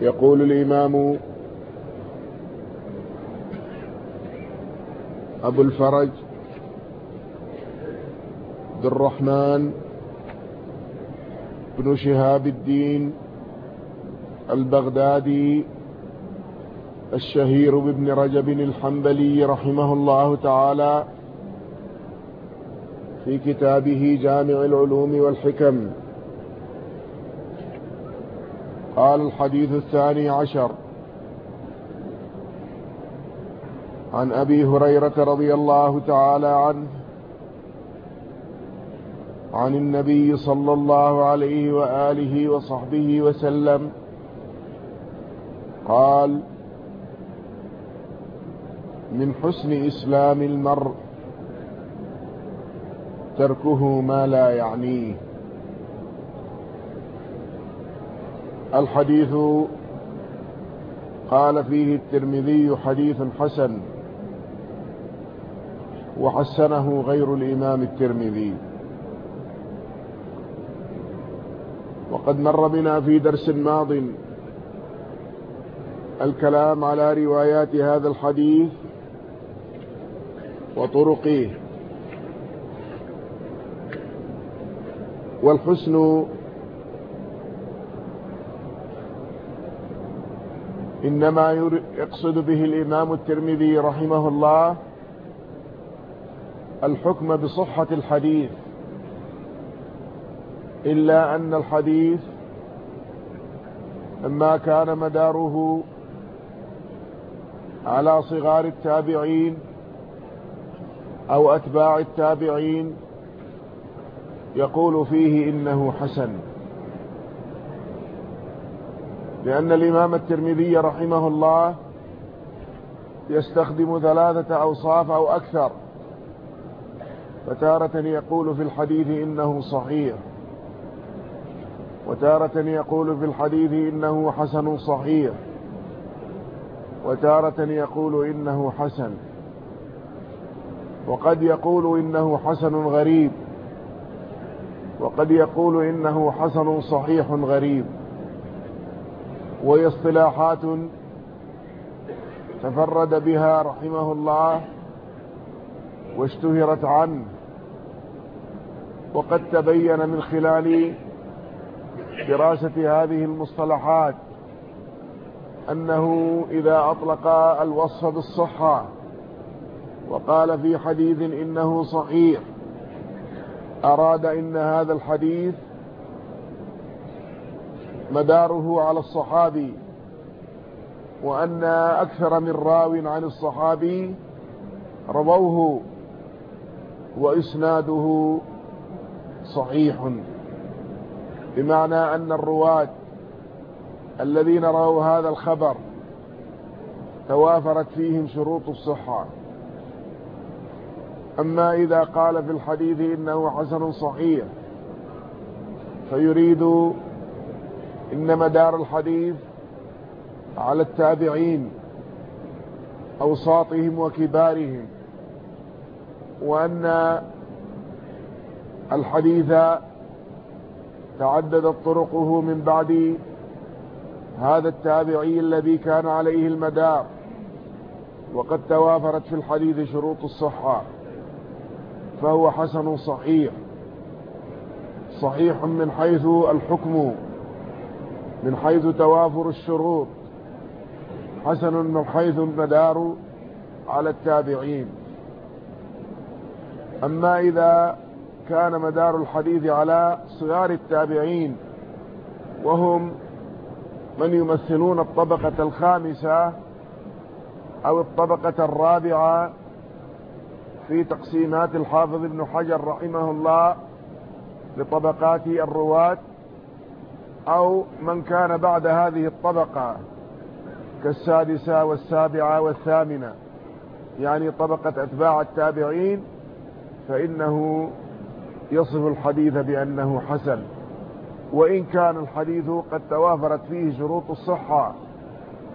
يقول الإمام أبو الفرج عبد الرحمن بن شهاب الدين البغدادي الشهير بابن رجب الحنبلي رحمه الله تعالى في كتابه جامع العلوم والحكم. قال الحديث الثاني عشر. عن أبي هريرة رضي الله تعالى عنه عن النبي صلى الله عليه وآله وصحبه وسلم قال من حسن إسلام المرء تركه ما لا يعنيه. الحديث قال فيه الترمذي حديث حسن وحسنه غير الإمام الترمذي. وقد مر بنا في درس ماض الكلام على روايات هذا الحديث وطرقه. والحسن إنما يقصد به الإمام الترمذي رحمه الله الحكم بصحة الحديث إلا أن الحديث ما كان مداره على صغار التابعين أو أتباع التابعين يقول فيه إنه حسن. لأن الإمام الترمذي رحمه الله يستخدم ثلاثة أوصاف أو أكثر. فتارة يقول في الحديث إنه صحيح. وتارة يقول في الحديث إنه حسن صحيح. وتارة يقول إنه حسن. وقد يقول إنه حسن غريب. وقد يقول إنه حسن صحيح غريب. وهي اصطلاحات تفرد بها رحمه الله واشتهرت عنه. وقد تبين من خلال دراسة هذه المصطلحات أنه إذا أطلق الوصف بالصحة وقال في حديث إنه صحيح أراد إن هذا الحديث مداره على الصحابي وأن أكثر من راو عن الصحابي رووه وإسناده صحيح. بمعنى أن الرواة الذين رأوا هذا الخبر توافرت فيهم شروط الصحة. أما إذا قال في الحديث إنه حسن صحيح فيريد إن مدار الحديث على التابعين أوساطهم وكبارهم وأن الحديث تعددت طرقه من بعد هذا التابعي الذي كان عليه المدار وقد توافرت في الحديث شروط الصحة فهو حسن صحيح صحيح من حيث الحكم. من حيث توافر الشروط حسن من حيث المدار على التابعين. أما إذا كان مدار الحديث على صغار التابعين وهم من يمثلون الطبقة الخامسة أو الطبقة الرابعة في تقسيمات الحافظ ابن حجر رحمه الله لطبقات الرواة أو من كان بعد هذه الطبقة كالسادسة والسابعة والثامنة يعني طبقة أتباع التابعين فإنه يصف الحديث بأنه حسن. وإن كان الحديث قد توافرت فيه شروط الصحة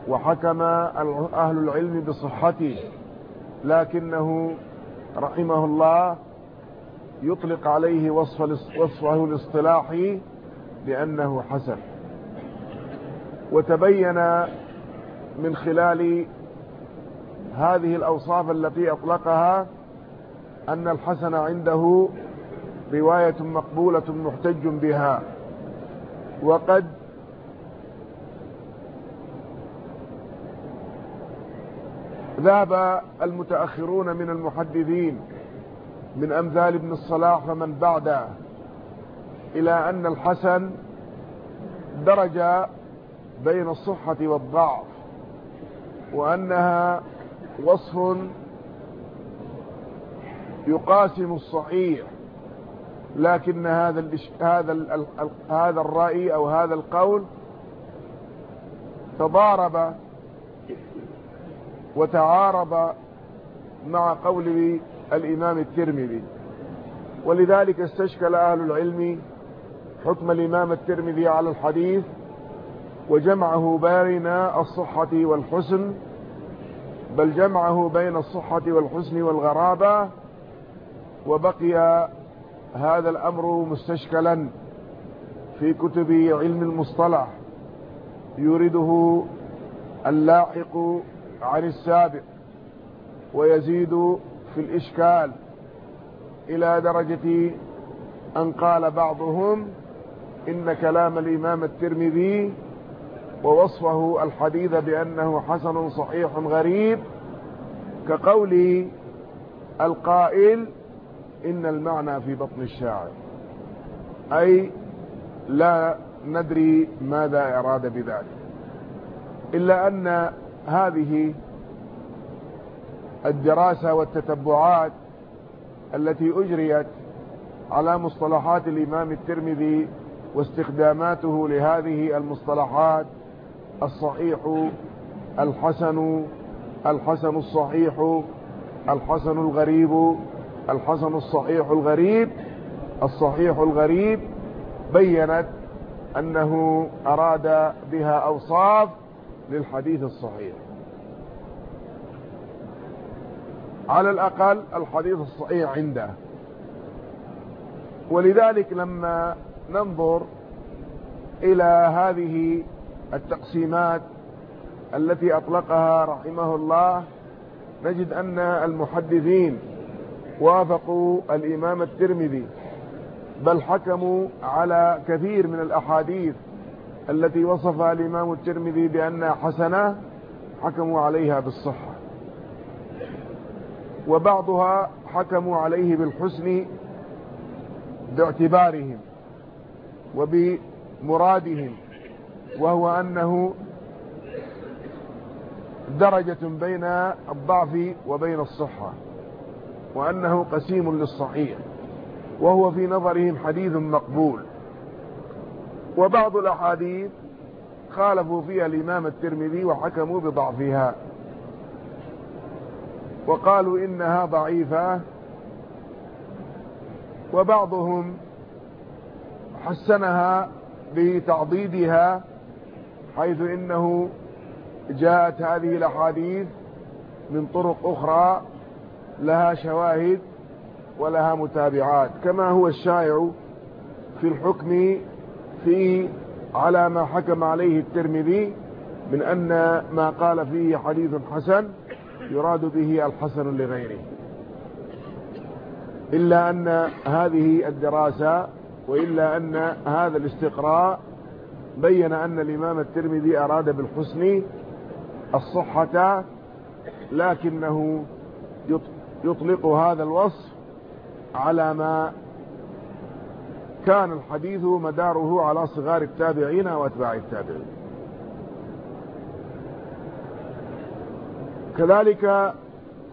وحكم أهل العلم بصحته لكنه رحمه الله يطلق عليه وصف وصفه الاصطلاحي لأنه حسن. وتبين من خلال هذه الأوصاف التي أطلقها أن الحسن عنده رواية مقبولة محتج بها. وقد ذهب المتأخرون من المحدثين من أمثال ابن الصلاح فمن بعده. إلى أن الحسن درج بين الصحة والضعف وأنها وصف يقاسم الصحيح لكن هذا هذا هذا الرأي أو هذا القول تضارب وتعارض مع قول الإمام الترمذي ولذلك استشكل أهل العلم حكم الإمام الترمذي على الحديث وجمعه بين الصحة والحسن بل جمعه بين الصحة والحسن والغرابة وبقي هذا الأمر مستشكلا في كتب علم المصطلح يورده اللاحق عن السابق ويزيد في الإشكال إلى درجة أن قال بعضهم إن كلام الإمام الترمذي ووصفه الحديث بأنه حسن صحيح غريب كقول القائل إن المعنى في بطن الشاعر. أي لا ندري ماذا أراد بذلك. إلا أن هذه الدراسة والتتبعات التي أجريت على مصطلحات الإمام الترمذي واستخداماته لهذه المصطلحات الصحيح الحسن الحسن الصحيح الحسن الغريب الحسن الصحيح الغريب الصحيح الغريب بينت أنه أراد بها أوصاف للحديث الصحيح. على الأقل الحديث الصحيح عنده. ولذلك لما ننظر إلى هذه التقسيمات التي أطلقها رحمه الله نجد أن المحدثين وافقوا الإمام الترمذي بل حكموا على كثير من الأحاديث التي وصفها الإمام الترمذي بأنها حسنة حكموا عليها بالصحة. وبعضها حكموا عليه بالحسن باعتبارهم. وبمرادهم وهو أنه درجة بين الضعف وبين الصحة وأنه قسيم للصحيح وهو في نظرهم حديث مقبول. وبعض الأحاديث خالفوا فيها الإمام الترمذي وحكموا بضعفها وقالوا إنها ضعيفة وبعضهم حسنها بتعضيدها حيث إنه جاءت هذه الأحاديث من طرق أخرى لها شواهد ولها متابعات. كما هو الشائع في الحكم في على ما حكم عليه الترمذي من أن ما قال فيه حديث حسن يراد به الحسن لغيره. إلا أن هذه الدراسة وإلا أن هذا الاستقراء بين أن الإمام الترمذي أراد بالحسن الصحة لكنه يطلق هذا الوصف على ما كان الحديث مداره على صغار التابعين وأتباع التابعين. كذلك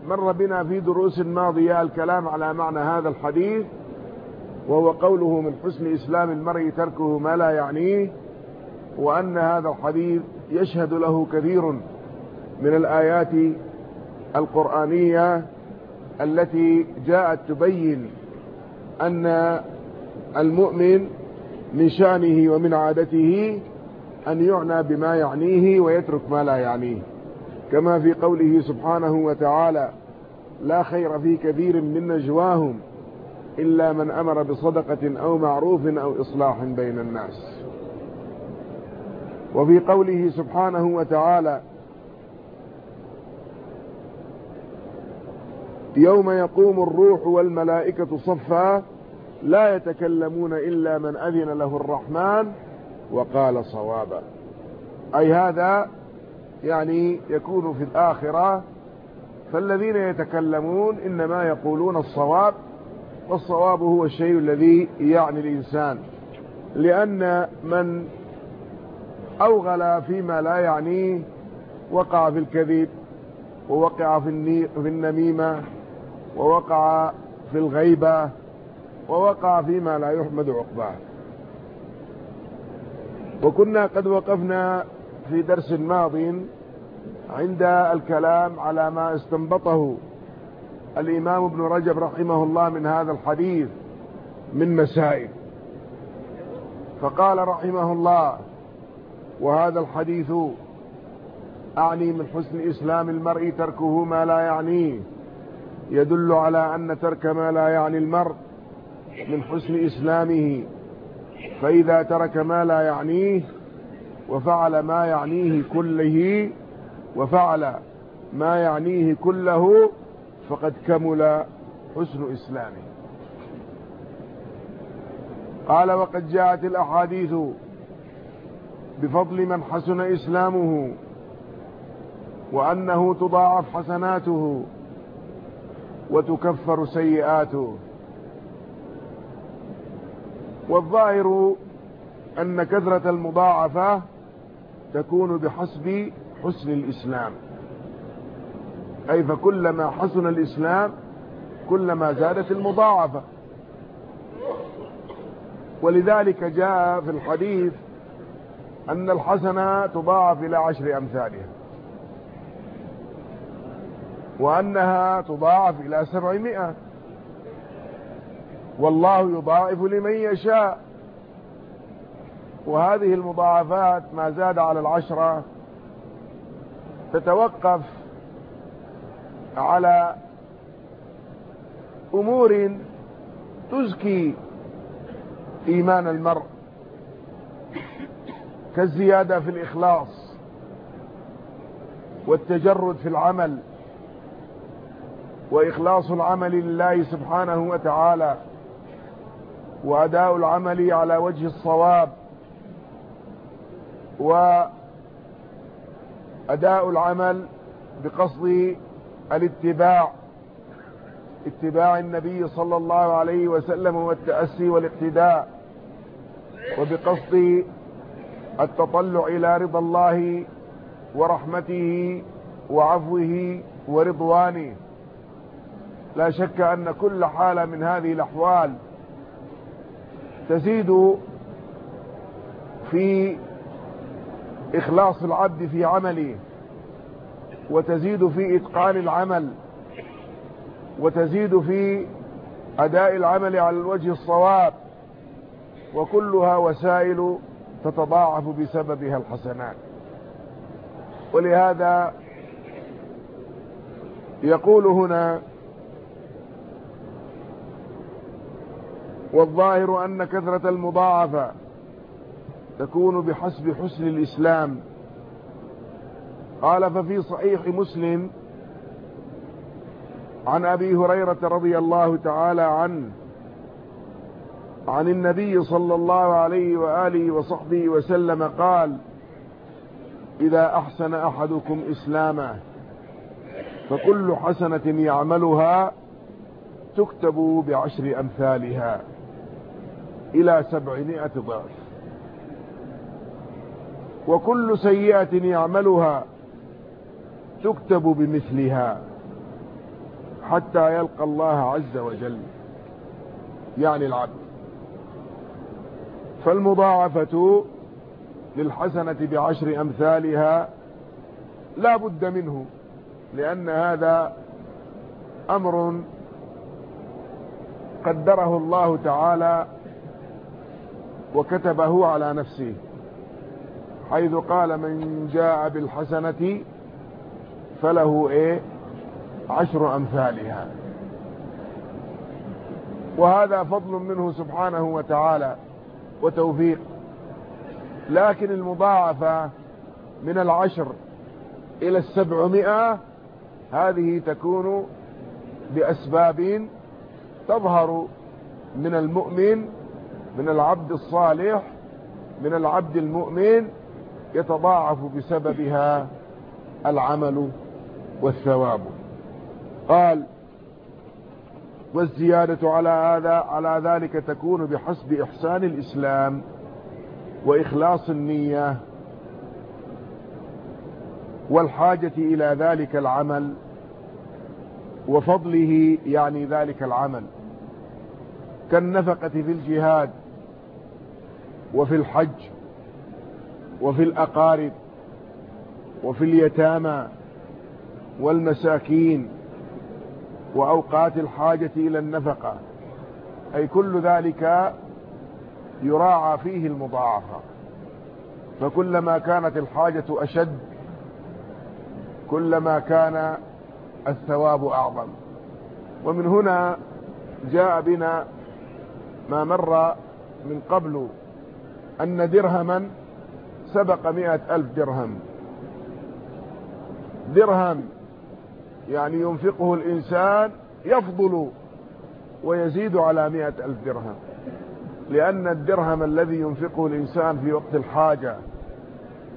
مر بنا في دروس ماضية الكلام على معنى هذا الحديث وهو قوله من حسن إسلام المرء تركه ما لا يعنيه وأن هذا الحديث يشهد له كثير من الآيات القرآنية التي جاءت تبين أن المؤمن من شأنه ومن عادته أن يعنى بما يعنيه ويترك ما لا يعنيه. كما في قوله سبحانه وتعالى لا خير في كثير من نجواهم إلا من أمر بصدقة أو معروف أو إصلاح بين الناس. وفي قوله سبحانه وتعالى يوم يقوم الروح والملائكة صفا لا يتكلمون إلا من أذن له الرحمن وقال صوابا. أي هذا يعني يكون في الآخرة فالذين يتكلمون إنما يقولون الصواب والصواب هو الشيء الذي يعني الإنسان. لأن من أوغل فيما لا يعنيه وقع في الكذب ووقع في النميمة ووقع في الغيبة ووقع فيما لا يحمد عقباه. وكنا قد وقفنا في درس ماض عند الكلام على ما استنبطه الإمام ابن رجب رحمه الله من هذا الحديث من مسائل. فقال رحمه الله وهذا الحديث أعني من حسن إسلام المرء تركه ما لا يعنيه. يدل على أن ترك ما لا يعني المرء من حسن إسلامه. فإذا ترك ما لا يعنيه وفعل ما يعنيه كله وفعل ما يعنيه كله فقد كمل حسن إسلامه. قال وقد جاءت الأحاديث بفضل من حسن إسلامه وأنه تضاعف حسناته وتكفر سيئاته. والظاهر أن كثرة المضاعفة تكون بحسب حسن الإسلام. أي فكلما حسن الإسلام كلما زادت المضاعفة. ولذلك جاء في الحديث أن الحسنة تضاعف إلى عشر أمثالها وأنها تضاعف إلى سبعمائة. والله يضاعف لمن يشاء. وهذه المضاعفات ما زاد على العشرة تتوقف على أمور تزكي إيمان المرء كالزيادة في الإخلاص والتجرد في العمل وإخلاص العمل لله سبحانه وتعالى وأداء العمل على وجه الصواب وأداء العمل بقصد الاتباع اتباع النبي صلى الله عليه وسلم والتأسي والاقتداء وبقصد التطلع إلى رضا الله ورحمته وعفوه ورضوانه. لا شك أن كل حالة من هذه الأحوال تزيد في إخلاص العبد في عمله. وتزيد في إتقان العمل وتزيد في أداء العمل على الوجه الصواب وكلها وسائل تتضاعف بسببها الحسنات. ولهذا يقول هنا والظاهر أن كثرة المضاعفة تكون بحسب حسن الإسلام. قال ففي صحيح مسلم عن أبي هريرة رضي الله تعالى عنه عن النبي صلى الله عليه وآله وصحبه وسلم قال إذا أحسن أحدكم إسلامه فكل حسنة يعملها تكتب بعشر أمثالها إلى سبعمائة ضعف. وكل سيئة يعملها تكتب بمثلها حتى يلقى الله عز وجل يعني العبد. فالمضاعفة للحسنة بعشر أمثالها لا بد منه لأن هذا أمر قدره الله تعالى وكتبه على نفسه حيث قال من جاء بالحسنة فله إيه؟ عشر أمثالها. وهذا فضل منه سبحانه وتعالى وتوفيق. لكن المضاعفة من العشر إلى السبعمائة هذه تكون بأسباب تظهر من المؤمن من العبد الصالح من العبد المؤمن يتضاعف بسببها العمل. والثواب. قال والزيادة على هذا على ذلك تكون بحسب إحسان الإسلام وإخلاص النية والحاجة إلى ذلك العمل وفضله يعني ذلك العمل. كالنفقة في الجهاد وفي الحج وفي الأقارب وفي اليتامى والمساكين وأوقات الحاجة إلى النفقة أي كل ذلك يراعى فيه المضاعفة. فكلما كانت الحاجة أشد كلما كان الثواب أعظم. ومن هنا جاء بنا ما مر من قبل أن درهما سبق مئة ألف درهم. درهم يعني ينفقه الإنسان يفضل ويزيد على مئة ألف درهم. لأن الدرهم الذي ينفقه الإنسان في وقت الحاجة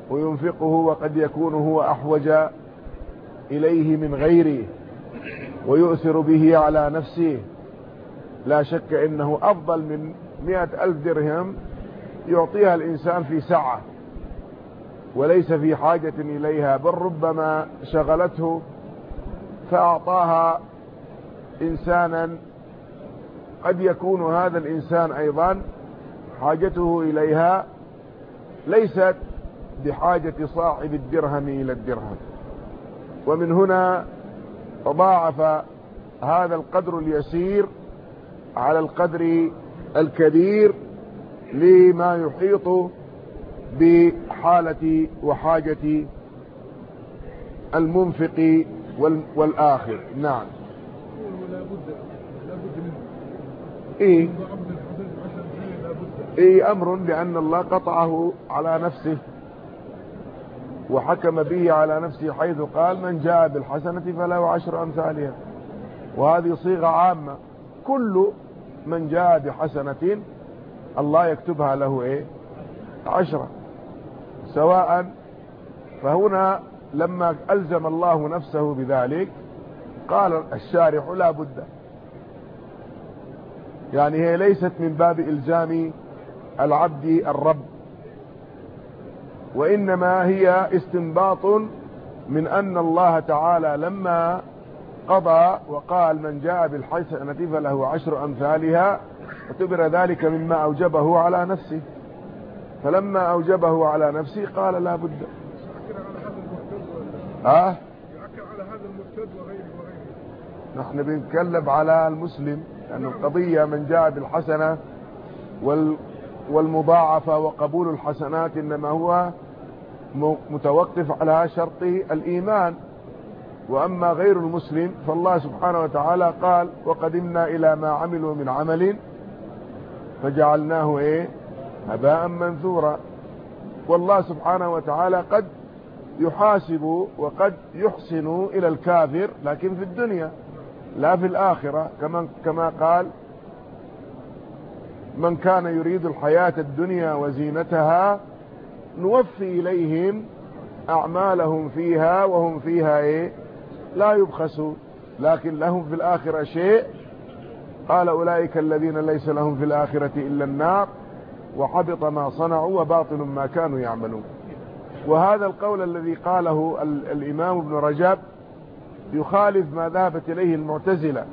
وينفقه وقد يكون هو أحوج إليه من غيره ويؤثر به على نفسه لا شك إنه أفضل من مئة ألف درهم يعطيها الإنسان في ساعة وليس في حاجة إليها بل ربما شغلته فأعطاها إنسانا قد يكون هذا الإنسان أيضا حاجته إليها ليست بحاجة صاحب الدرهم إلى الدرهم. ومن هنا تضاعف هذا القدر اليسير على القدر الكبير لما يحيط بحالة وحاجة المنفق والآخر. نعم. إيه. إيه أمر بأن الله قطعه على نفسه وحكم به على نفسه حيث قال من جاء بالحسنة فله عشر أمثالها وهذه صيغة عامة. كل من جاء بحسنة الله يكتبها له إيه؟ عشرة. سواء فهنا لما ألزم الله نفسه بذلك قال الشارح لا بد. يعني هي ليست من باب إلزام العبد الرب وإنما هي استنباط من أن الله تعالى لما قضى وقال من جاء بالحسنة فله عشر أمثالها اعتبر ذلك مما أوجبه على نفسه. فلما أوجبه على نفسه قال لا بد. ها؟ على هذا المرتد وغيره وغيره. نحن بنتكلم على المسلم لأن القضية من جاء بالحسنة وال والمضاعفة وقبول الحسنات إنما هو متوقف على شرط الإيمان. وأما غير المسلم فالله سبحانه وتعالى قال وقدمنا إلى ما عملوا من عمل فجعلناه إيه؟ هباء منثورا. والله سبحانه وتعالى قد يحاسب وقد يحسن إلى الكافر لكن في الدنيا لا في الآخرة كما, كما قال من كان يريد الحياة الدنيا وزينتها نوفي إليهم أعمالهم فيها وهم فيها إيه؟ لا يبخسوا لكن لهم في الآخرة شيء. قال أولئك الذين ليس لهم في الآخرة إلا النار وحبط ما صنعوا وباطل ما كانوا يعملون. وهذا القول الذي قاله الإمام ابن رجب يخالف ما ذهبت إليه المعتزلة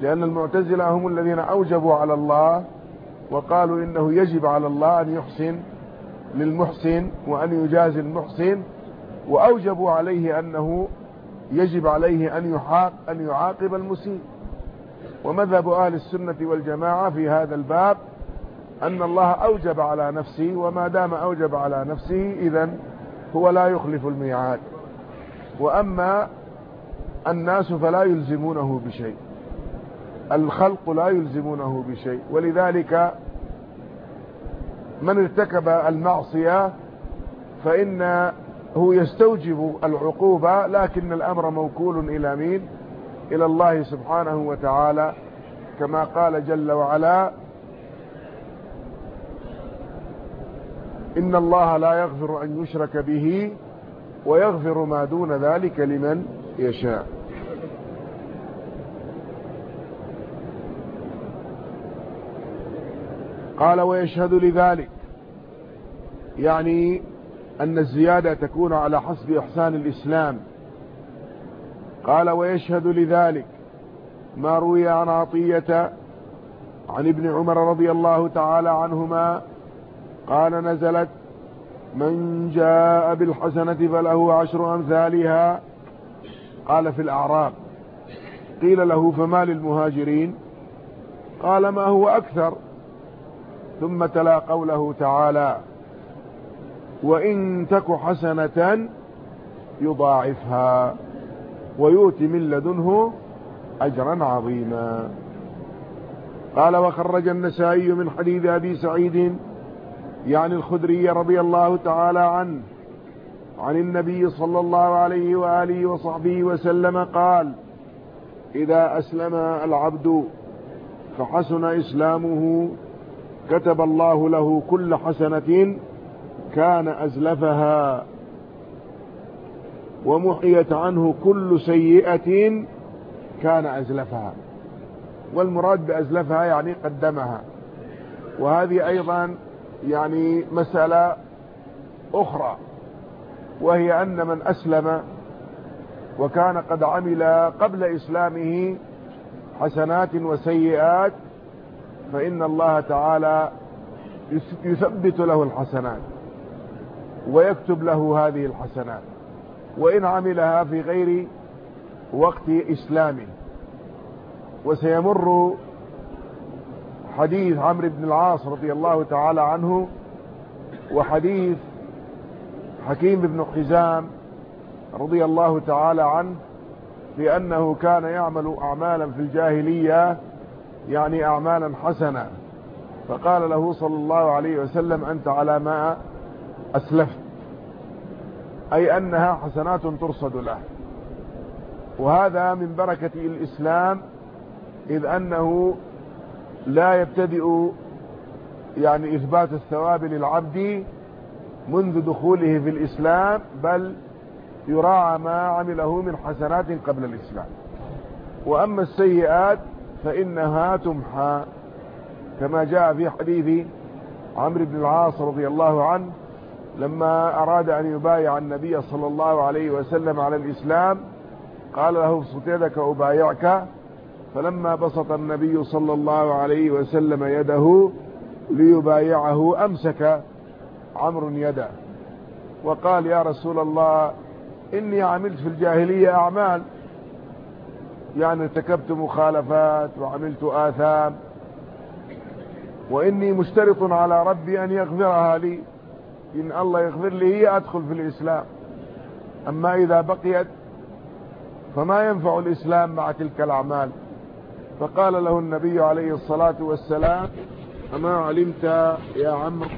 لأن المعتزلة هم الذين أوجبوا على الله وقالوا إنه يجب على الله أن يحسن للمحسن وأن يجازي المحسن وأوجبوا عليه أنه يجب عليه أن يحاق أن يعاقب المسيء. ومذهب أهل السنة والجماعة في هذا الباب أن الله أوجب على نفسه وما دام أوجب على نفسه إذا هو لا يخلف الميعاد. وأما الناس فلا يلزمونه بشيء. الخلق لا يلزمونه بشيء. ولذلك من ارتكب المعصية فإنه يستوجب العقوبة لكن الأمر موكول إلى مين؟ إلى الله سبحانه وتعالى كما قال جل وعلا إن الله لا يغفر أن يشرك به ويغفر ما دون ذلك لمن يشاء. قال ويشهد لذلك. يعني أن الزيادة تكون على حسب إحسان الإسلام. قال ويشهد لذلك. ما روي عن عطية عن ابن عمر رضي الله تعالى عنهما قال نزلت من جاء بالحسنة فله عشر أمثالها. قال في الأعراب قيل له فما للمهاجرين؟ قال ما هو أكثر. ثم تلا قوله تعالى وإن تك حسنة يضاعفها ويؤتي من لدنه أجرا عظيما. قال وخرج النسائي من حديث أبي سعيد يعني الخدري رضي الله تعالى عنه عن النبي صلى الله عليه وآله وصحبه وسلم قال إذا أسلم العبد فحسن إسلامه كتب الله له كل حسنة كان أزلفها ومحيت عنه كل سيئة كان أزلفها. والمراد بأزلفها يعني قدمها وهذه أيضا يعني مسألة أخرى وهي أن من أسلم وكان قد عمل قبل إسلامه حسنات وسيئات فإن الله تعالى يثبت له الحسنات ويكتب له هذه الحسنات وإن عملها في غير وقت إسلامه. وسيمر حديث عمرو بن العاص رضي الله تعالى عنه وحديث حكيم بن حزام رضي الله تعالى عنه في أنه كان يعمل أعمالا في الجاهلية يعني أعمالا حسنة. فقال له صلى الله عليه وسلم أنت على ما أسلفت. أي أنها حسنات ترصد له. وهذا من بركة الإسلام إذ أنه لا يبتدئ يعني إثبات الثواب للعبد منذ دخوله في الإسلام بل يراعى ما عمله من حسنات قبل الإسلام. وأما السيئات فإنها تمحى. كما جاء في حديث عمرو بن العاص رضي الله عنه لما أراد أن يبايع النبي صلى الله عليه وسلم على الإسلام قال له ابسط يدك أبايعك فلما بسط النبي صلى الله عليه وسلم يده ليبايعه أمسك عمرو يده وقال يا رسول الله إني عملت في الجاهلية أعمال. يعني ارتكبت مخالفات وعملت آثام وإني مشترط على ربي أن يغفرها لي. إن الله يغفر لي هي أدخل في الإسلام. أما إذا بقيت فما ينفع الإسلام مع تلك الأعمال. فقال له النبي عليه الصلاة والسلام أما علمت يا عمرو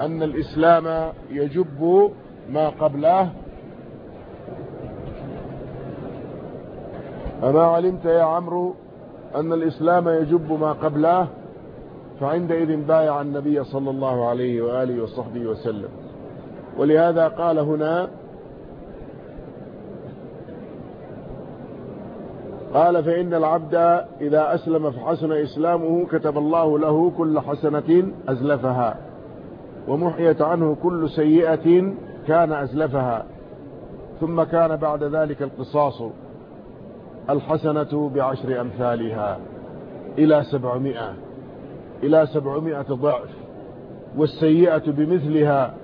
أن الإسلام يجب ما قبله أما علمت يا عمرو أن الإسلام يجب ما قبله فعندئذ بايع النبي صلى الله عليه وآله وصحبه وسلم. ولهذا قال هنا قال فإن العبد إذا أسلم فحسن إسلامه كتب الله له كل حسنة أزلفها ومحيت عنه كل سيئة كان أزلفها. ثم كان بعد ذلك القصاص الحسنة بعشر أمثالها إلى سبعمائة إلى سبعمائة ضعف والسيئة بمثلها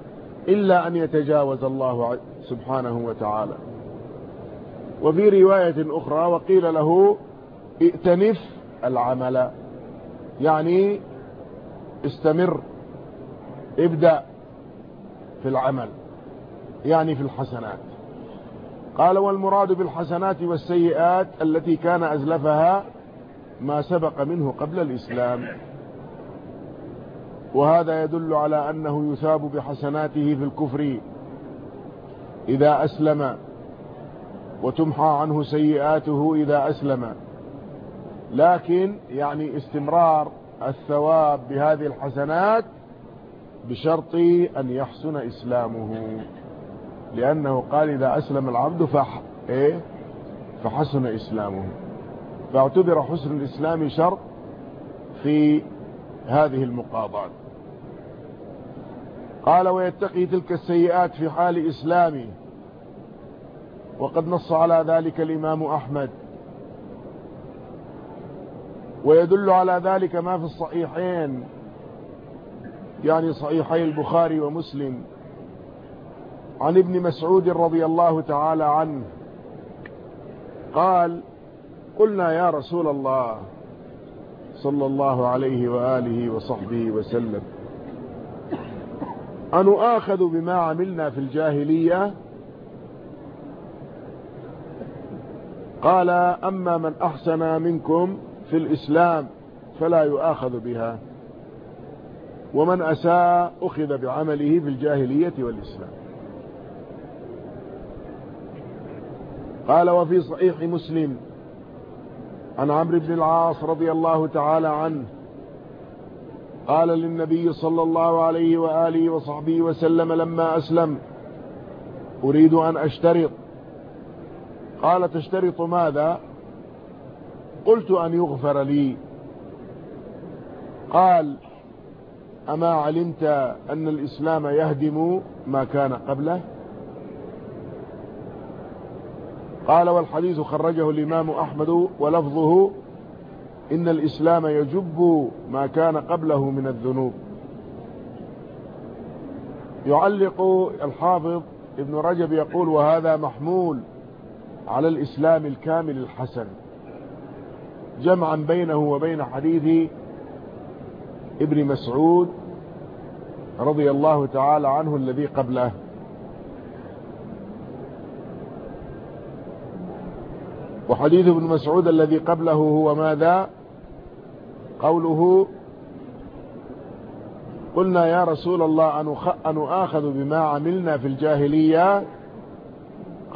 إلا أن يتجاوز الله سبحانه وتعالى. وفي رواية أخرى وقيل له ائتنف العمل. يعني استمر ابدأ في العمل يعني في الحسنات. قال والمراد بالحسنات والسيئات التي كان أزلفها ما سبق منه قبل الإسلام. وهذا يدل على أنه يثاب بحسناته في الكفر إذا أسلم. وتمحى عنه سيئاته إذا أسلم. لكن يعني استمرار الثواب بهذه الحسنات بشرط أن يحسن إسلامه. لأنه قال إذا أسلم العبد فح إيه؟ فحسن إسلامه. فاعتبر حسن الإسلام شرط في هذه المقاضات قال ويتقي تلك السيئات في حال إسلامه وقد نص على ذلك الإمام أحمد. ويدل على ذلك ما في الصحيحين يعني صحيحي البخاري ومسلم. عن ابن مسعود رضي الله تعالى عنه قال قلنا يا رسول الله صلى الله عليه وآله وصحبه وسلم أنؤاخذ بما عملنا في الجاهلية؟ قال أما من أحسن منكم في الإسلام فلا يؤاخذ بها ومن أساء أخذ بعمله في الجاهلية والإسلام. قال وفي صحيح مسلم عن عمرو بن العاص رضي الله تعالى عنه قال للنبي صلى الله عليه وآله وصحبه وسلم لما أسلم أريد أن أشترط قال تشترط ماذا؟ قلت أن يغفر لي. قال أما علمت أن الإسلام يهدم ما كان قبله؟ قال والحديث خرجه الإمام أحمد ولفظه إن الإسلام يجب ما كان قبله من الذنوب. يعلق الحافظ ابن رجب يقول وهذا محمول. على الإسلام الكامل الحسن. جمعا بينه وبين حديث ابن مسعود رضي الله تعالى عنه الذي قبله. وحديث ابن مسعود الذي قبله هو ماذا؟ قوله قلنا يا رسول الله أن آخذ بما عملنا في الجاهلية؟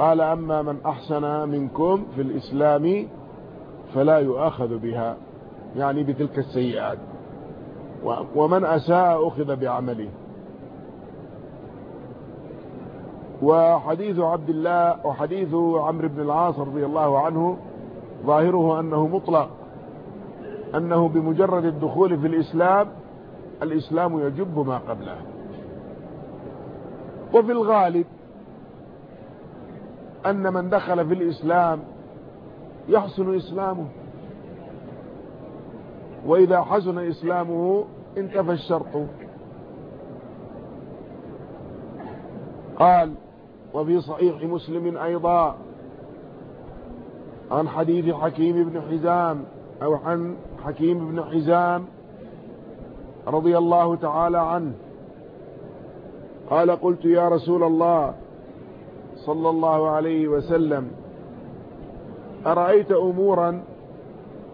قال أما من أحسن منكم في الإسلام فلا يؤاخذ بها يعني بتلك السيئات. ومن أساء أخذ بعمله. وحديث عبد الله وحديث عمرو بن العاص رضي الله عنه ظاهره أنه مطلق أنه بمجرد الدخول في الإسلام الإسلام يجب ما قبله. وفي الغالب أن من دخل في الإسلام يحسن إسلامه. وإذا حسن إسلامه انتفى الشرط قال وفي صحيح مسلم أيضا عن حديث حكيم بن حزام أو عن حكيم بن حزام رضي الله تعالى عنه. قال قلت يا رسول الله صلى الله عليه وسلم. أرأيت أمورا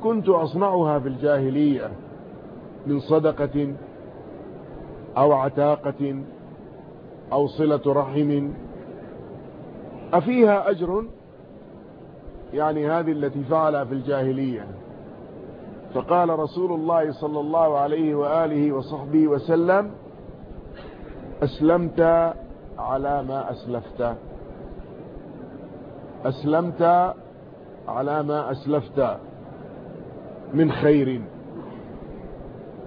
كنت أصنعها في الجاهلية من صدقة أو عتاقة أو صلة رحم. أفيها أجر؟ يعني هذه التي فعلها في الجاهلية. فقال رسول الله صلى الله عليه وآله وصحبه وسلم أسلمت على ما أسلفت. أسلمت على ما أسلفت من خير.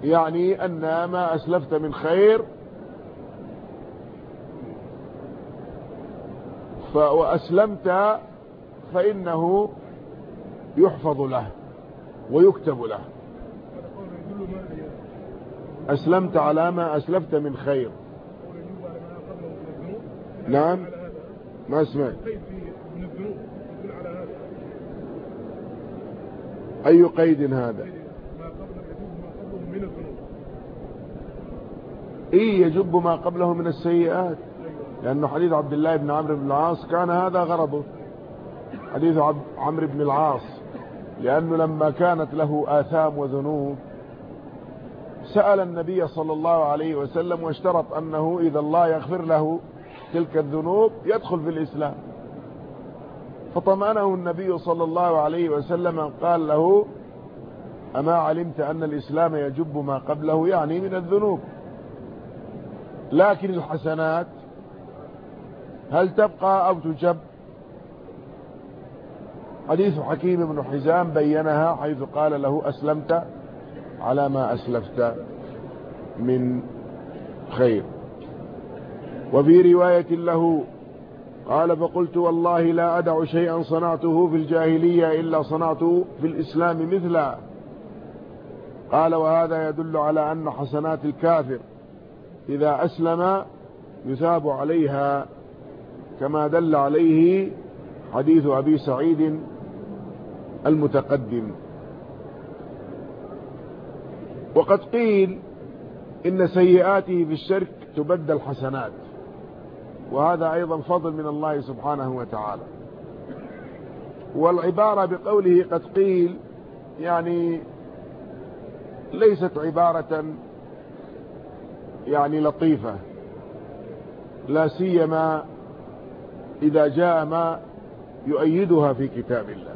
يعني أن ما أسلفت من خير وأسلمت فإنه يحفظ له ويكتب له. أسلمت على ما أسلفت من خير. نعم. ما اسمعت أي قيد هذا؟ إيه يجب ما قبله من السيئات. لأنه حديث عبد الله بن عمرو بن العاص كان هذا غرضه. حديث عمرو بن العاص. لأنه لما كانت له آثام وذنوب سأل النبي صلى الله عليه وسلم واشترط أنه إذا الله يغفر له تلك الذنوب يدخل في الإسلام. فطمأنه النبي صلى الله عليه وسلم قال له أما علمت أن الإسلام يجب ما قبله يعني من الذنوب. لكن الحسنات هل تبقى أو تجب؟ حديث حكيم بن حزام بينها حيث قال له أسلمت على ما أسلفت من خير. وفي رواية له قال فقلت والله لا أدع شيئا صنعته في الجاهلية إلا صنعته في الإسلام مثلا. قال وهذا يدل على أن حسنات الكافر إذا أسلم يثاب عليها كما دل عليه حديث أبي سعيد المتقدم. وقد قيل إن سيئاته في الشرك تبدل حسنات. وهذا أيضا فضل من الله سبحانه وتعالى. والعبارة بقوله قد قيل يعني ليست عبارة يعني لطيفة لا سيما إذا جاء ما يؤيدها في كتاب الله.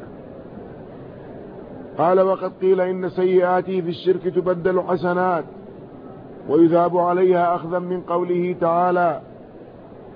قال وقد قيل إن سيئاته في الشرك تبدل حسنات ويذاب عليها أخذا من قوله تعالى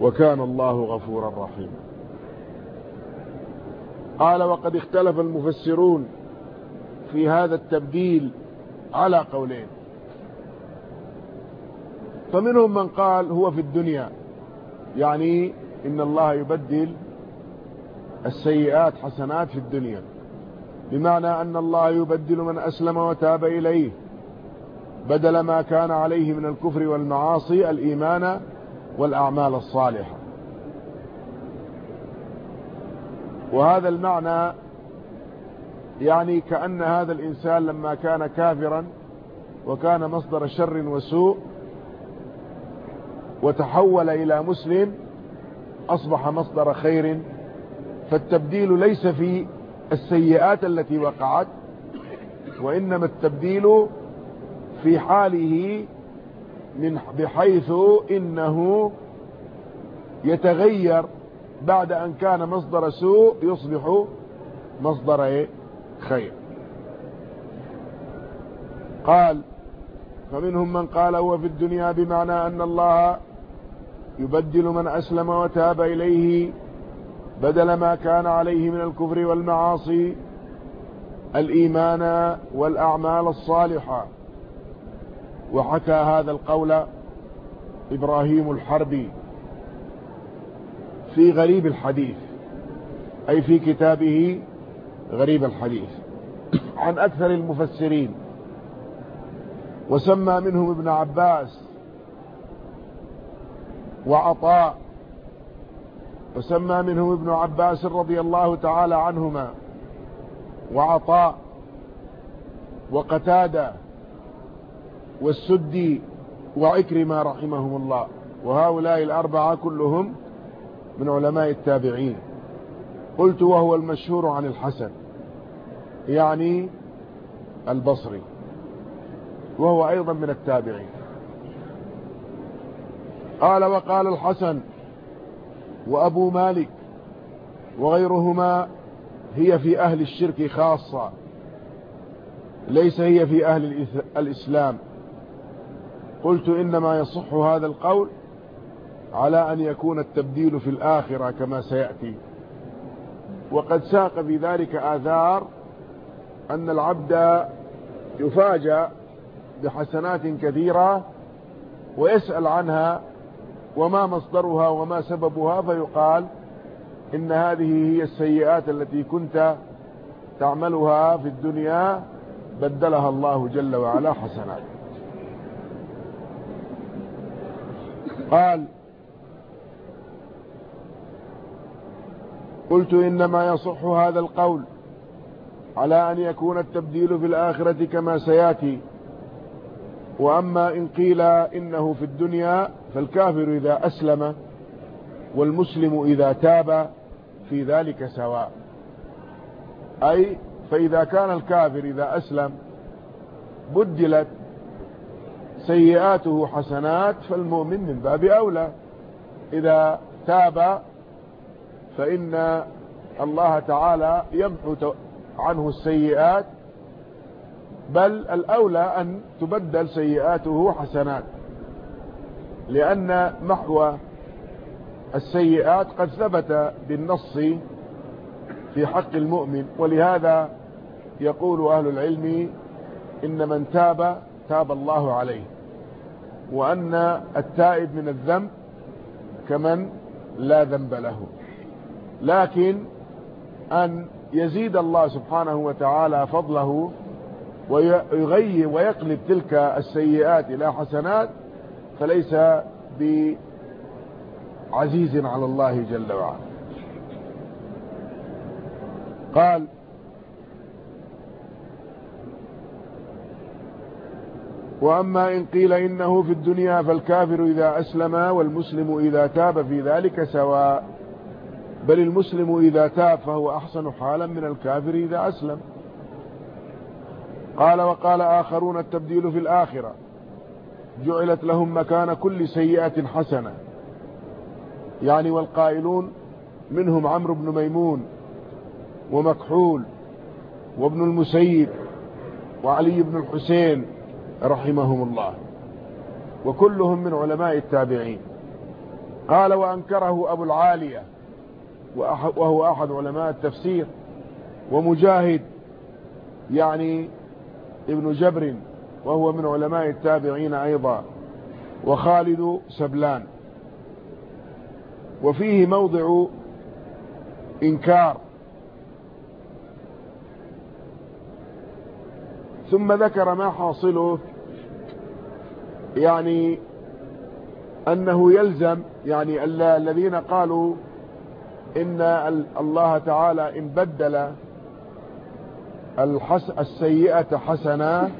وكان الله غفورا رحيما. قال وقد اختلف المفسرون في هذا التبديل على قولين. فمنهم من قال هو في الدنيا. يعني إن الله يبدل السيئات حسنات في الدنيا. بمعنى أن الله يبدل من أسلم وتاب إليه. بدل ما كان عليه من الكفر والمعاصي الإيمان والأعمال الصالحة. وهذا المعنى يعني كأن هذا الإنسان لما كان كافرا وكان مصدر شر وسوء وتحول إلى مسلم أصبح مصدر خير. فالتبديل ليس في السيئات التي وقعت وإنما التبديل في حاله من بحيث إنه يتغير بعد أن كان مصدر سوء يصبح مصدر؟ خير قال فمنهم من قال هو في الدنيا بمعنى أن الله يبدل من أسلم وتاب إليه بدل ما كان عليه من الكفر والمعاصي الإيمان والأعمال الصالحة وحكى هذا القول إبراهيم الحربي في غريب الحديث أي في كتابه غريب الحديث. عن أكثر المفسرين وسمى منهم ابن عباس وعطاء وسمى منهم ابن عباس رضي الله تعالى عنهما وعطاء وقتادة والسدي وعكرمة رحمهم الله. وهؤلاء الأربعة كلهم من علماء التابعين. قلت وهو المشهور عن الحسن يعني البصري وهو أيضا من التابعين. قال وقال الحسن وأبو مالك وغيرهما هي في أهل الشرك خاصة ليس هي في أهل الإسلام. قلت إنما يصح هذا القول على أن يكون التبديل في الآخرة كما سيأتي. وقد ساق في ذلك آثار أن العبد يفاجأ بحسنات كثيرة ويسأل عنها وما مصدرها وما سببها فيقال إن هذه هي السيئات التي كنت تعملها في الدنيا بدلها الله جل وعلا حسنات. قال قلت إنما يصح هذا القول على أن يكون التبديل في الآخرة كما سيأتي. وأما إن قيل إنه في الدنيا فالكافر إذا أسلم والمسلم إذا تاب في ذلك سواء. أي فإذا كان الكافر إذا أسلم بدلت سيئاته حسنات فالمؤمن من باب أولى. إذا تاب فإن الله تعالى يمحو عنه السيئات بل الأولى أن تبدل سيئاته حسنات. لأن محو السيئات قد ثبت بالنص في حق المؤمن. ولهذا يقول أهل العلم إن من تاب تاب الله عليه. وأن التائب من الذنب كمن لا ذنب له. لكن أن يزيد الله سبحانه وتعالى فضله ويغير ويقلب تلك السيئات إلى حسنات فليس بعزيز على الله جل وعلا. قال وأما إن قيل إنه في الدنيا فالكافر إذا أسلم والمسلم إذا تاب في ذلك سواء. بل المسلم إذا تاب فهو أحسن حالا من الكافر إذا أسلم. قال وقال آخرون التبديل في الآخرة. جعلت لهم مكان كل سيئة حسنة. يعني والقائلون منهم عمرو بن ميمون ومكحول وابن المسيب وعلي بن الحسين رحمهم الله. وكلهم من علماء التابعين. قال وأنكره أبو العالية وهو أحد علماء التفسير ومجاهد يعني ابن جبر وهو من علماء التابعين أيضا وخالد سبلان. وفيه موضع إنكار ثم ذكر ما حاصله. يعني أنه يلزم يعني الذين قالوا إن الله تعالى إن بدل الحس السيئة حسنة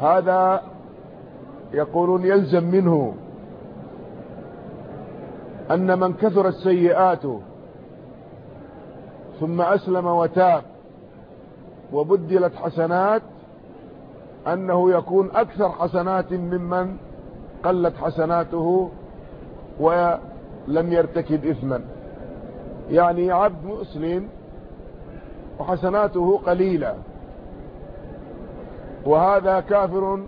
هذا يقولون يلزم منه. أن من كثر السيئات ثم أسلم وتاب وبدلت حسنات أنه يكون أكثر حسنات ممن قلت حسناته ولم يرتكب إثما. يعني عبد مسلم وحسناته قليلة. وهذا كافر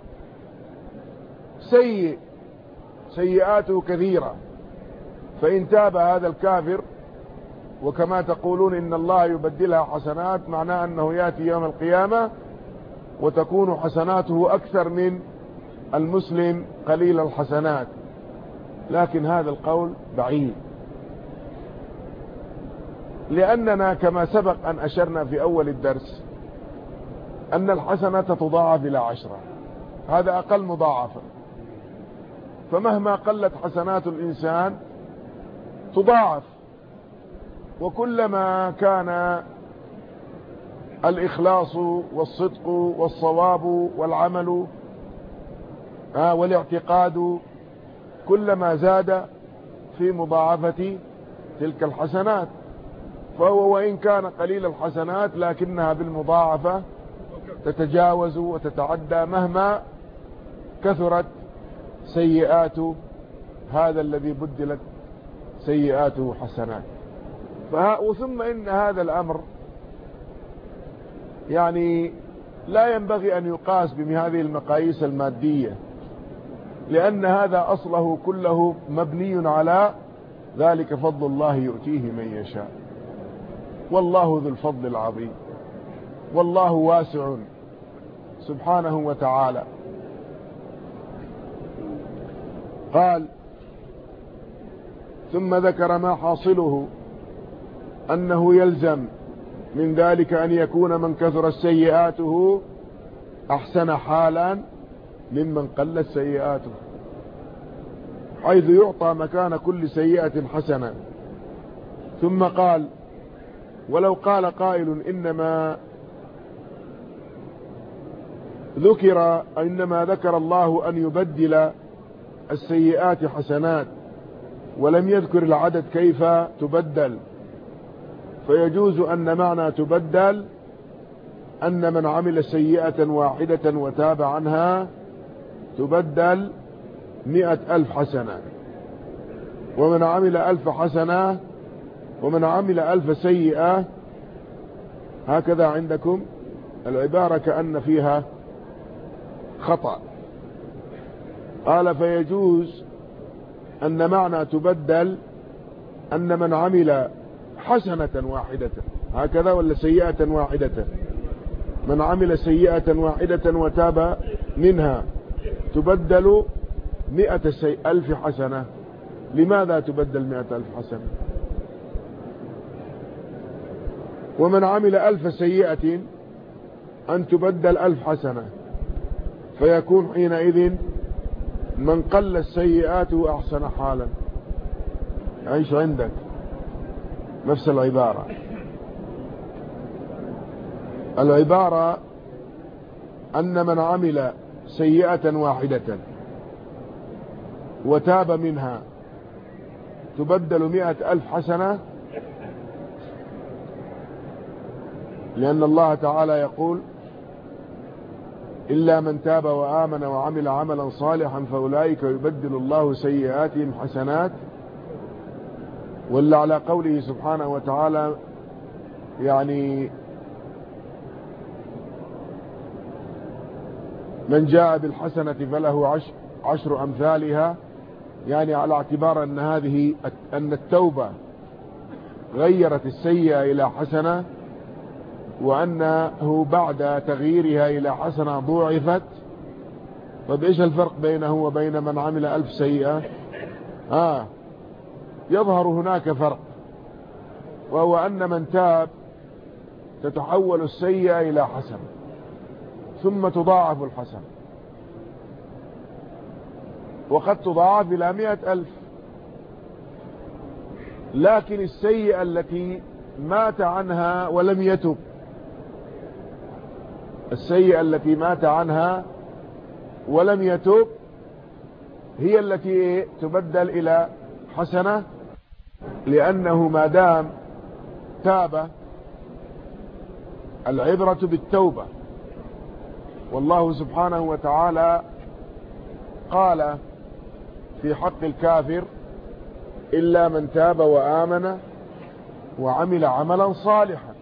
سيء سيئاته كثيرة. فإن تاب هذا الكافر وكما تقولون إن الله يبدلها حسنات معناه أنه يأتي يوم القيامة وتكون حسناته أكثر من المسلم قليل الحسنات. لكن هذا القول بعيد. لأننا كما سبق أن أشرنا في أول الدرس أن الحسنة تضاعف إلى عشرة. هذا أقل مضاعفة. فمهما قلت حسنات الإنسان تضاعف. وكلما كان الإخلاص والصدق والصواب والعمل والاعتقاد كلما زاد في مضاعفة تلك الحسنات. فهو وإن كان قليل الحسنات لكنها بالمضاعفة تتجاوز وتتعدى مهما كثرت سيئات هذا الذي بدلت سيئاته حسنات. وثم إن هذا الأمر يعني لا ينبغي أن يقاس بهذه المقاييس المادية لأن هذا أصله كله مبني على ذلك فضل الله يؤتيه من يشاء. والله ذو الفضل العظيم. والله واسع سبحانه وتعالى. قال ثم ذكر ما حاصله أنه يلزم من ذلك أن يكون من كثرت سيئاته أحسن حالا ممن قلت سيئاته حيث يعطى مكان كل سيئة حسنة. ثم قال ولو قال قائل إنما ذكر إنما ذكر الله أن يبدل السيئات حسنات ولم يذكر العدد كيف تبدل فيجوز أن معنى تبدل أن من عمل سيئة واحدة وتاب عنها تبدل مئة ألف حسنة. ومن عمل ألف حسنة ومن عمل ألف سيئة هكذا عندكم العبارة كأن فيها خطأ. قال فيجوز أن معنى تبدل أن من عمل حسنة واحدة. هكذا ولا سيئة واحدة؟ من عمل سيئة واحدة وتاب منها تبدل مئة سي... ألف حسنة. لماذا تبدل مئة ألف حسنة؟ ومن عمل ألف سيئة أن تبدل ألف حسنة. فيكون حينئذ من قل السيئات أحسن حالا. عيش عندك. نفس العبارة. العبارة أن من عمل سيئة واحدة وتاب منها تبدل مئة ألف حسنة لأن الله تعالى يقول إلا من تاب وآمن وعمل عملا صالحا فأولئك يبدل الله سيئاتهم حسنات ولا على قوله سبحانه وتعالى يعني من جاء بالحسنة فله عشر, عشر أمثالها يعني على اعتبار أن هذه أن التوبة غيرت السيئة إلى حسنة وأنه بعد تغييرها إلى حسنة ضعفت طيب إيش الفرق بينه وبين من عمل ألف سيئة؟ آه. يظهر هناك فرق وهو أن من تاب تتحول السيئة إلى حسنة ثم تضاعف الحسنة. وقد تضاعف إلى مئة ألف. لكن السيئة التي مات عنها ولم يتب السيئة التي مات عنها ولم يتب هي التي تبدل إلى حسنة. لأنه ما دام تاب العبرة بالتوبة. والله سبحانه وتعالى قال في حق الكافر إلا من تاب وآمن وعمل عملا صالحا.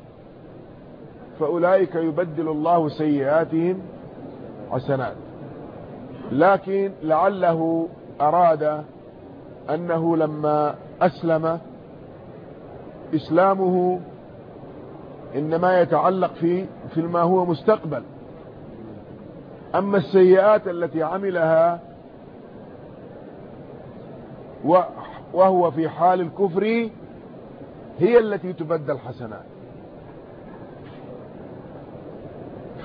فأولئك يبدل الله سيئاتهم حسنات. لكن لعله أراد أنه لما أسلم إسلامه إنما يتعلق في في ما هو مستقبل. أما السيئات التي عملها وهو في حال الكفر هي التي تبدل حسنات.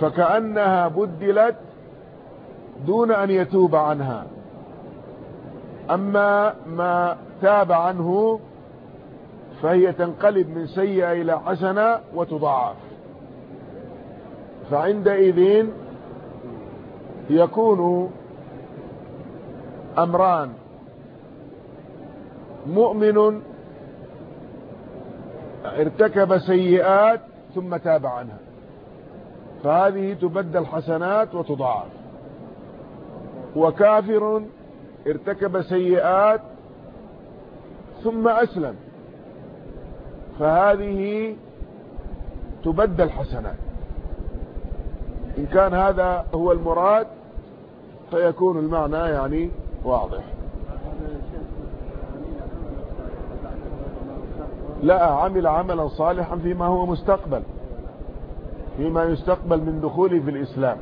فكأنها بدلت دون أن يتوب عنها. أما ما تاب عنه فهي تنقلب من سيئة إلى حسنة وتضاعف. فعندئذ يكون أمران. مؤمن ارتكب سيئات ثم تاب عنها. فهذه تبدل حسنات وتضاعف. وكافر ارتكب سيئات ثم أسلم. فهذه تبدل حسنات. إن كان هذا هو المراد فيكون المعنى يعني واضح. لا عمل عملا صالحا فيما هو مستقبل فيما يستقبل من دخوله في الإسلام.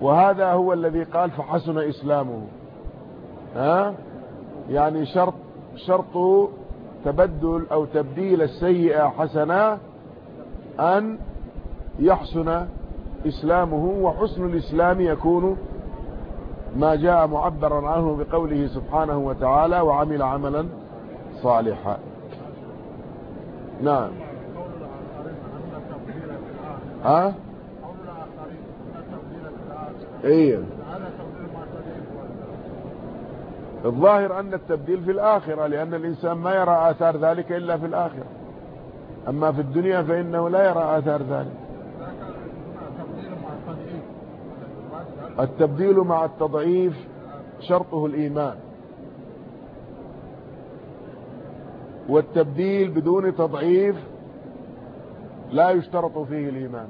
وهذا هو الذي قال فحسن إسلامه. ها؟ يعني شرط شرط تبدل أو تبديل السيئة حسنة أن يحسن إسلامه وحسن الإسلام يكون ما جاء معبرا عنه بقوله سبحانه وتعالى وعمل عملا صالحا. نعم. ها؟ إيه. الظاهر أن التبديل في الآخرة لأن الإنسان ما يرى آثار ذلك إلا في الآخرة. أما في الدنيا فإنه لا يرى آثار ذلك. التبديل مع التضعيف شرطه الإيمان. والتبديل بدون تضعيف لا يشترط فيه الإيمان.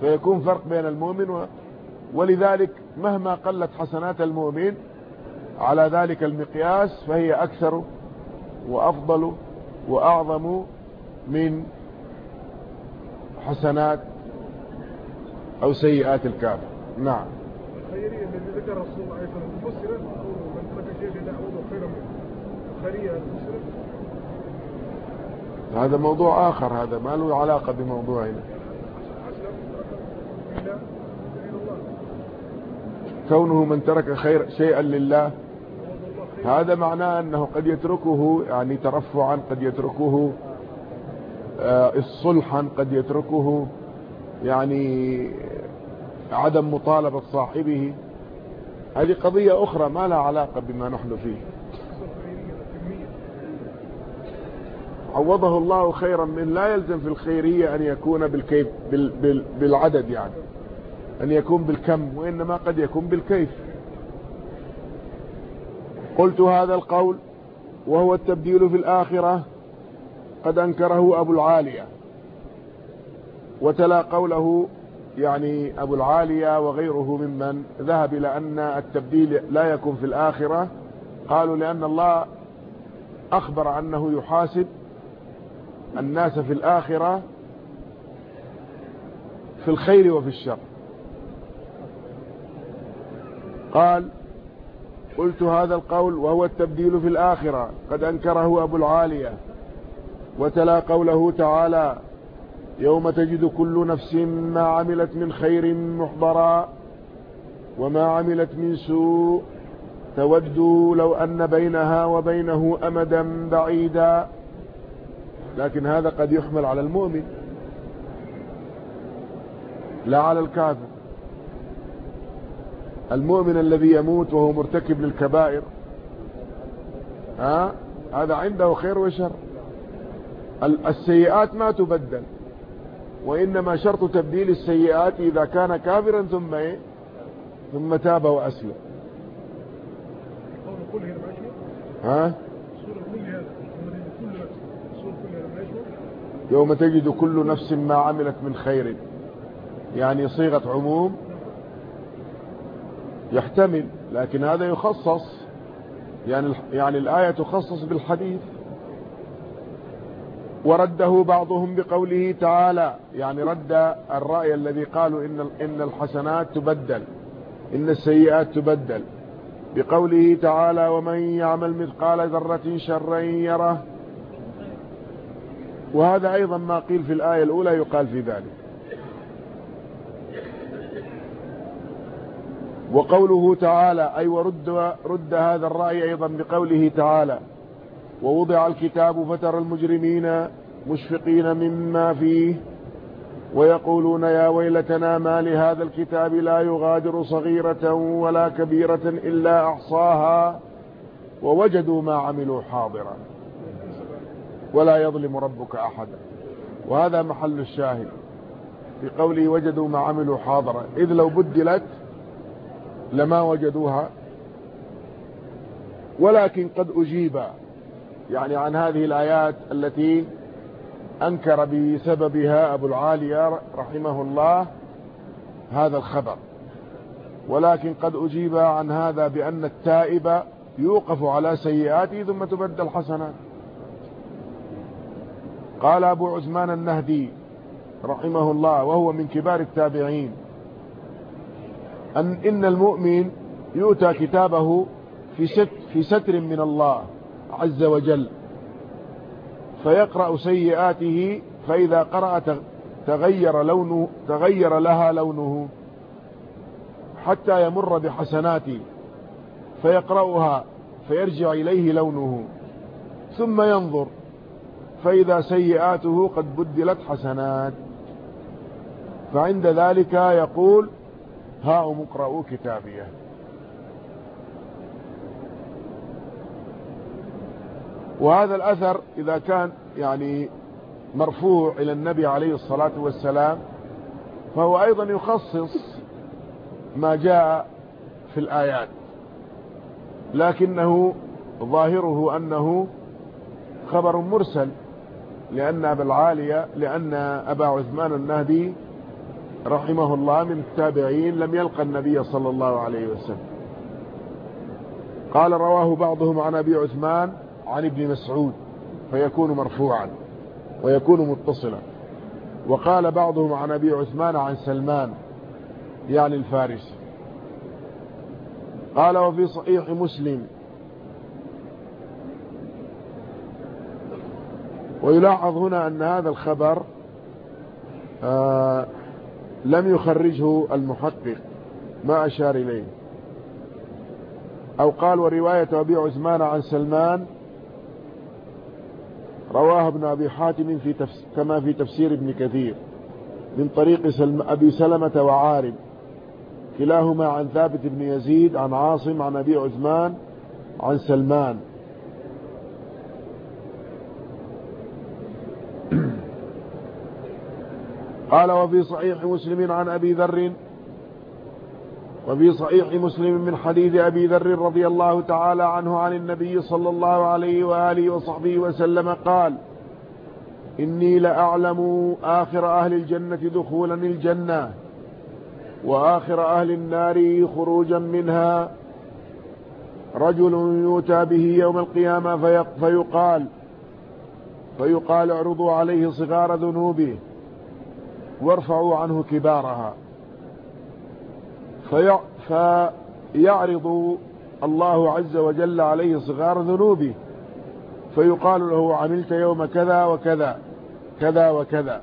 فيكون فرق بين المؤمن و... ولذلك مهما قلت حسنات المؤمن على ذلك المقياس فهي أكثر وأفضل وأعظم من حسنات أو سيئات الكافر نعم. الخيرية الذي ذكر الرسول عليه الصلاة والسلام مفسرة من ترك شيء لا أعوذ خيرا منه. الخيرية هذا موضوع آخر هذا ما له علاقة بموضوعنا. كونه من ترك خير شيئا لله هذا معناه أنه قد يتركه يعني ترفعا قد يتركه الصلحا آه، قد يتركه يعني عدم مطالبة صاحبه. هذه قضية أخرى ما لها علاقة بما نحن فيه. عوضه الله خيرا من لا يلزم في الخيرية أن يكون بالكيف بال بال بالعدد يعني أن يكون بالكم وإنما قد يكون بالكيف. قلت هذا القول وهو التبديل في الآخرة قد أنكره أبو العالية. وتلا قوله يعني أبو العالية وغيره ممن ذهب إلى أن التبديل لا يكون في الآخرة. قالوا لأن الله أخبر أنه يحاسب الناس في الآخرة في الخير وفي الشر. قال قلت هذا القول وهو التبديل في الآخرة. قد أنكره أبو العالية. وتلا قوله تعالى يوم تجد كل نفس ما عملت من خير محضرا وما عملت من سوء تودوا لو أن بينها وبينه أمدا بعيدا. لكن هذا قد يحمل على المؤمن. لا على الكافر. المؤمن الذي يموت وهو مرتكب للكبائر ها؟ هذا عنده خير وشر. السيئات ما تبدل وإنما شرط تبديل السيئات إذا كان كافرا ثم إيه؟ ثم تاب وأسلم. ها؟ يوم تجد كل نفس ما عملت من خير. يعني صيغة عموم يحتمل لكن هذا يخصص يعني يعني الآية تخصص بالحديث. ورده بعضهم بقوله تعالى يعني رد الرأي الذي قالوا إن إن الحسنات تبدل إن السيئات تبدل. بقوله تعالى ومن يعمل مثقال ذرة شرا يره. وهذا أيضا ما قيل في الآية الأولى يقال في ذلك. وقوله تعالى أي ورد رد هذا الرأي أيضا بقوله تعالى ووضع الكتاب فترى المجرمين مشفقين مما فيه ويقولون يا ويلتنا ما لهذا الكتاب لا يغادر صغيرة ولا كبيرة إلا أحصاها ووجدوا ما عملوا حاضرا ولا يظلم ربك أحدا وهذا محل الشاهد في قوله وجدوا ما عملوا حاضرا. إذ لو بدلت لما وجدوها. ولكن قد أجيب يعني عن هذه الآيات التي أنكر بسببها أبو العالية رحمه الله هذا الخبر. ولكن قد أجيب عن هذا بأن التائب يوقف على سيئاته ثم تبدل حسنات. قال أبو عثمان النهدي رحمه الله وهو من كبار التابعين أن إن المؤمن يؤتى كتابه في ست في ستر من الله عز وجل فيقرأ سيئاته فإذا قرأ تغير لونه تغير لها لونه حتى يمر بحسناته فيقرأها فيرجع إليه لونه ثم ينظر فإذا سيئاته قد بدلت حسنات. فعند ذلك يقول هاؤم اقرأوا كتابية. وهذا الأثر إذا كان يعني مرفوع إلى النبي عليه الصلاة والسلام فهو أيضا يخصص ما جاء في الآيات. لكنه ظاهره أنه خبر مرسل لأن أبا العالية لأن أبا عثمان النهدي رحمه الله من التابعين لم يلقى النبي صلى الله عليه وسلم. قال رواه بعضهم عن أبي عثمان عن ابن مسعود فيكون مرفوعا ويكون متصلا. وقال بعضهم عن أبي عثمان عن سلمان يعني الفارسي. قال وفي صحيح مسلم. ويلاحظ هنا أن هذا الخبر آه لم يخرجه المحقق ما أشار إليه. أو قال ورواية أبي عثمان عن سلمان رواه ابن أبي حاتم في كما في تفسير ابن كثير من طريق سلم أبي سلمة وعارب كلاهما عن ثابت بن يزيد عن عاصم عن أبي عثمان عن سلمان. قال وفي صحيح مسلم عن أبي ذر وفي صحيح مسلم من حديث أبي ذر رضي الله تعالى عنه عن النبي صلى الله عليه وآله وصحبه وسلم قال إني لأعلم آخر أهل الجنة دخولا الجنة وآخر أهل النار خروجا منها. رجل يؤتى به يوم القيامة فيقال فيقال اعرضوا عليه صغار ذنوبه. وارفعوا عنه كبارها. في فيعرض الله عز وجل عليه صغار ذنوبه. فيقال له عملت يوم كذا وكذا كذا وكذا.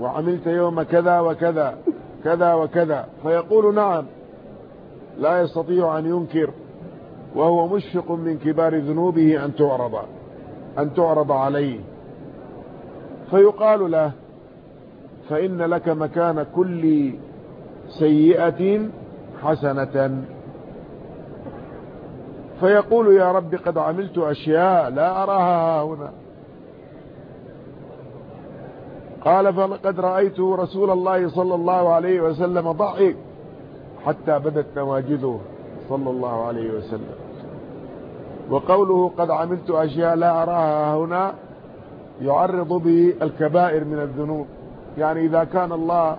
وعملت يوم كذا وكذا كذا وكذا. فيقول نعم لا يستطيع أن ينكر. وهو مشفق من كبار ذنوبه أن تعرض أن تعرض عليه. فيقال له فإن لك مكان كل سيئة حسنة. فيقول يا رب قد عملت أشياء لا أراها هنا. قال فلقد رأيت رسول الله صلى الله عليه وسلم ضحك حتى بدت نواجذه صلى الله عليه وسلم. وقوله قد عملت أشياء لا أراها هنا يعرض بالكبائر من الذنوب. يعني إذا كان الله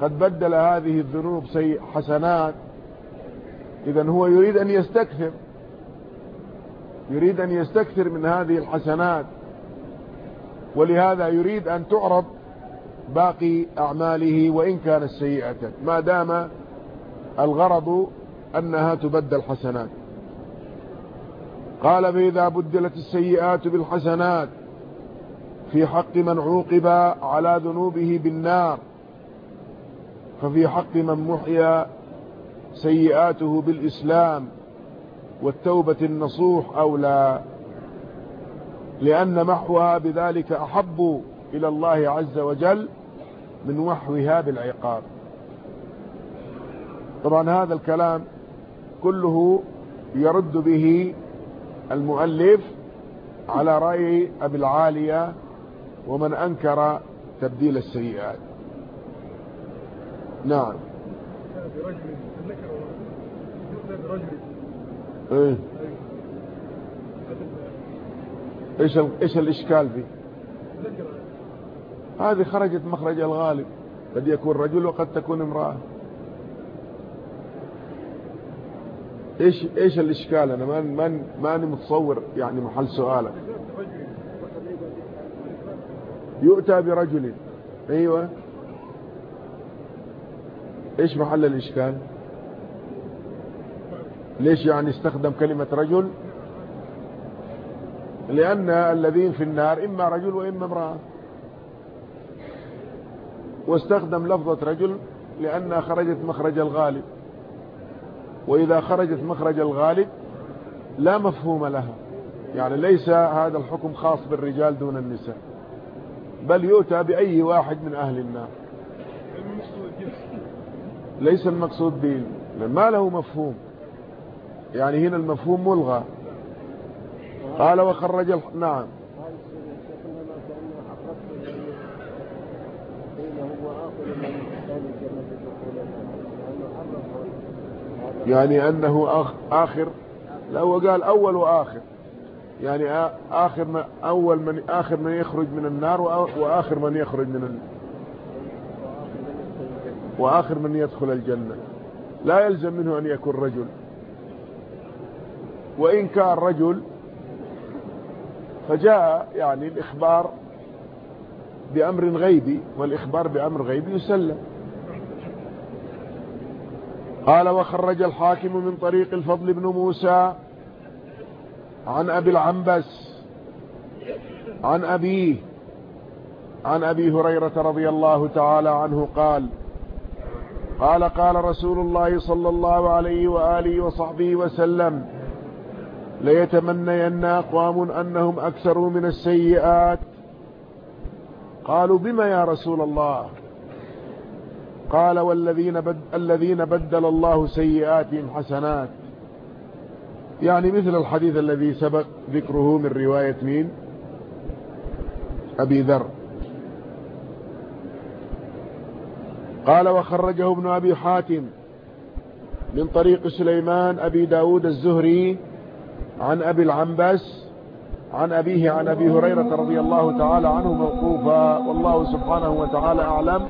قد بدل هذه الذنوب سيء حسنات إذا هو يريد أن يستكثر يريد أن يستكثر من هذه الحسنات ولهذا يريد أن تعرض باقي أعماله وإن كانت سيئة. ما دام الغرض أنها تبدل حسنات. قال فإذا بدلت السيئات بالحسنات في حق من عوقب على ذنوبه بالنار ففي حق من محيا سيئاته بالإسلام والتوبة النصوح أولى لأن محوها بذلك أحب إلى الله عز وجل من محوها بالعقاب. طبعا هذا الكلام كله يرد به المؤلف على رأي أبي العالية ومن أنكر تبديل السيئات. نعم. إيه. إيش إيش الإشكال فيه؟ هذه خرجت مخرج الغالب. قد يكون رجل وقد تكون امرأة. إيش إيش الإشكال؟ أنا ما ما ماني متصور يعني محل سؤالك. يؤتى برجل. أيوه. إيش محل الإشكال؟ ليش يعني استخدم كلمة رجل؟ لأن الذين في النار إما رجل وإما امرأة. واستخدم لفظة رجل لأنها خرجت مخرج الغالب. وإذا خرجت مخرج الغالب لا مفهوم لها. يعني ليس هذا الحكم خاص بالرجال دون النساء. بل يؤتى بأي واحد من أهل النار. ليس المقصود به ما له مفهوم. يعني هنا المفهوم ملغى. قال وخرج. نعم. يعني أنه آخر لا هو قال أول وآخر. يعني آخر ما أول من آخر من يخرج من النار وآخر من يخرج من النار وآخر من يدخل الجنة. لا يلزم منه أن يكون رجل. وإن كان رجل فجاء يعني الإخبار بأمر غيبي والإخبار بأمر غيبي يسلم. قال وخرج الحاكم من طريق الفضل بن موسى عن أبي العنبس عن أبيه عن أبي هريرة رضي الله تعالى عنه قال قال قال رسول الله صلى الله عليه وآله وصحبه وسلم ليتمنين أقوام أنهم أكثروا من السيئات. قالوا بما يا رسول الله؟ قال والذين بد الذين بدل الله سيئاتهم حسنات. يعني مثل الحديث الذي سبق ذكره من رواية مين؟ أبي ذر. قال وخرجه ابن أبي حاتم من طريق سليمان أبي داود الزهري عن أبي العنبس عن أبيه عن أبي هريرة رضي الله تعالى عنه موقوفا. والله سبحانه وتعالى أعلم.